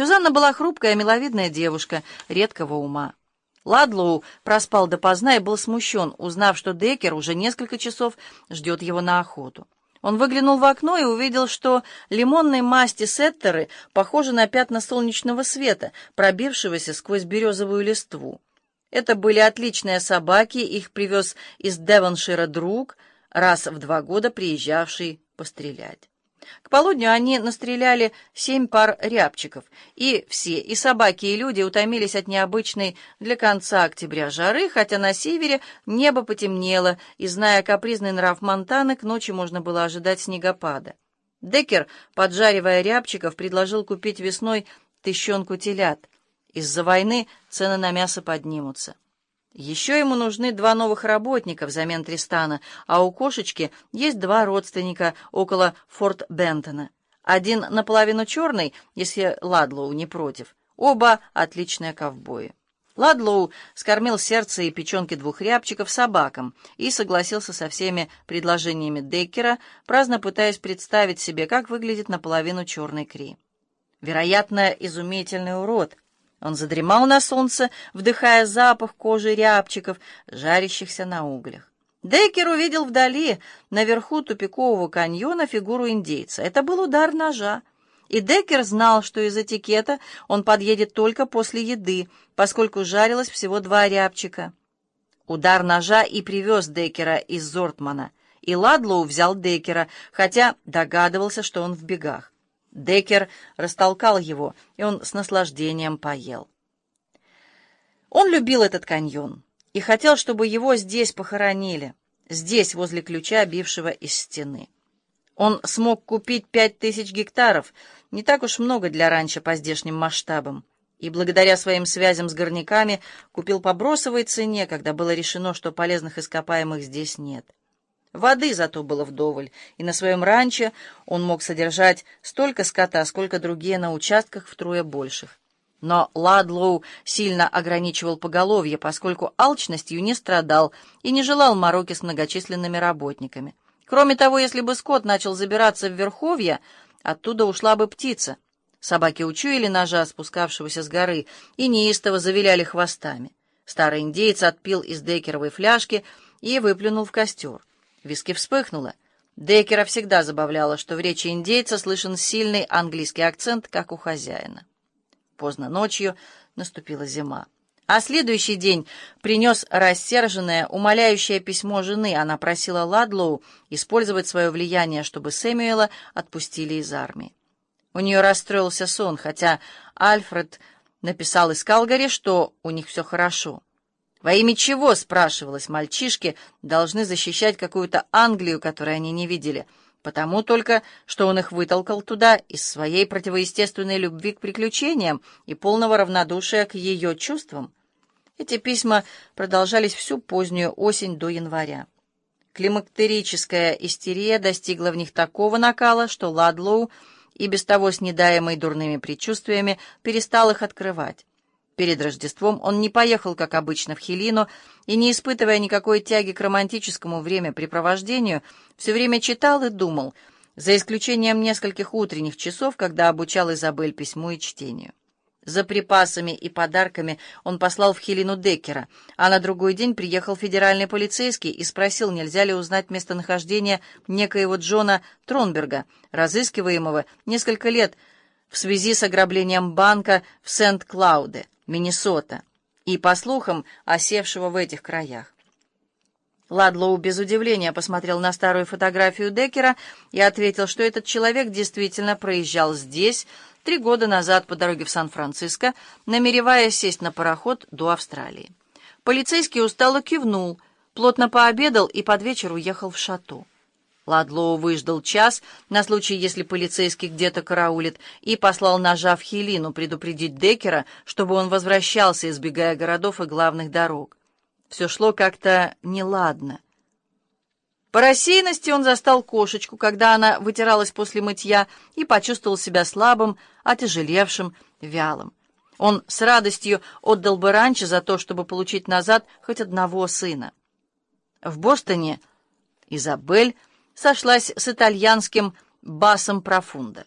Сюзанна была хрупкая, миловидная девушка, редкого ума. Ладлоу проспал допоздна и был смущен, узнав, что Деккер уже несколько часов ждет его на охоту. Он выглянул в окно и увидел, что лимонные масти сеттеры похожи на пятна солнечного света, пробившегося сквозь березовую листву. Это были отличные собаки, их привез из Девоншира друг, раз в два года приезжавший пострелять. К полудню они настреляли семь пар рябчиков, и все, и собаки, и люди утомились от необычной для конца октября жары, хотя на севере небо потемнело, и, зная капризный нрав Монтаны, к ночи можно было ожидать снегопада. Деккер, поджаривая рябчиков, предложил купить весной тыщенку телят. Из-за войны цены на мясо поднимутся. Еще ему нужны два новых работника взамен Тристана, а у кошечки есть два родственника около Форт Бентона. Один наполовину черный, если Ладлоу не против. Оба отличные ковбои. Ладлоу скормил сердце и печенки двух рябчиков собакам и согласился со всеми предложениями Деккера, праздно пытаясь представить себе, как выглядит наполовину черный Кри. Вероятно, изумительный урод — он задремал на солнце, вдыхая запах кожи рябчиков, жарящихся на углях. Дейкер увидел вдали, наверху тупикового каньона, фигуру индейца. Это был удар ножа. И Деккер знал, что из этикета он подъедет только после еды, поскольку жарилось всего два рябчика. Удар ножа и привез Деккера из Зортмана, и Ладлоу взял Деккера, хотя догадывался, что он в бегах. Декер растолкал его, и он с наслаждением поел. Он любил этот каньон и хотел, чтобы его здесь похоронили, здесь, возле ключа, бившего из стены. Он смог купить пять тысяч гектаров, не так уж много для ранчо по здешним масштабам, и благодаря своим связям с горняками купил по бросовой цене, когда было решено, что полезных ископаемых здесь нет. Воды зато было вдоволь, и на своем ранче он мог содержать столько скота, сколько другие на участках втрое больших. Но Ладлоу сильно ограничивал поголовье, поскольку алчностью не страдал и не желал мороки с многочисленными работниками. Кроме того, если бы скот начал забираться в верховья, оттуда ушла бы птица. Собаки учуяли ножа, спускавшегося с горы, и неистово завиляли хвостами. Старый индейец отпил из декеровой фляжки и выплюнул в костер. Виски вспыхнуло. Деккера всегда забавляло, что в речи индейца слышен сильный английский акцент, как у хозяина. Поздно ночью наступила зима. А следующий день принес рассерженное, умоляющее письмо жены. Она просила Ладлоу использовать свое влияние, чтобы Сэмюэла отпустили из армии. У нее расстроился сон, хотя Альфред написал из Калгари, что у них все хорошо. Во имя чего, спрашивалось, мальчишки должны защищать какую-то Англию, которую они не видели, потому только, что он их вытолкал туда из своей противоестественной любви к приключениям и полного равнодушия к ее чувствам. Эти письма продолжались всю позднюю осень до января. Климактерическая истерия достигла в них такого накала, что Ладлоу, и без того снедаемый дурными предчувствиями, перестал их открывать. Перед Рождеством он не поехал, как обычно, в Хелину, и, не испытывая никакой тяги к романтическому времяпрепровождению, все время читал и думал, за исключением нескольких утренних часов, когда обучал Изабель письму и чтению. За припасами и подарками он послал в Хелину Деккера, а на другой день приехал федеральный полицейский и спросил, нельзя ли узнать местонахождение некоего Джона Тронберга, разыскиваемого несколько лет в связи с ограблением банка в Сент-Клауде. Миннесота, и, по слухам, осевшего в этих краях. Ладлоу без удивления посмотрел на старую фотографию Деккера и ответил, что этот человек действительно проезжал здесь три года назад по дороге в Сан-Франциско, намереваясь сесть на пароход до Австралии. Полицейский устало кивнул, плотно пообедал и под вечер уехал в шату. Ладлоу выждал час на случай, если полицейский где-то караулит, и послал ножа в Хелину предупредить Деккера, чтобы он возвращался, избегая городов и главных дорог. Все шло как-то неладно. По рассеянности он застал кошечку, когда она вытиралась после мытья, и почувствовал себя слабым, отяжелевшим, вялым. Он с радостью отдал бы раньше за то, чтобы получить назад хоть одного сына. В Бостоне Изабель сошлась с итальянским басом профунда.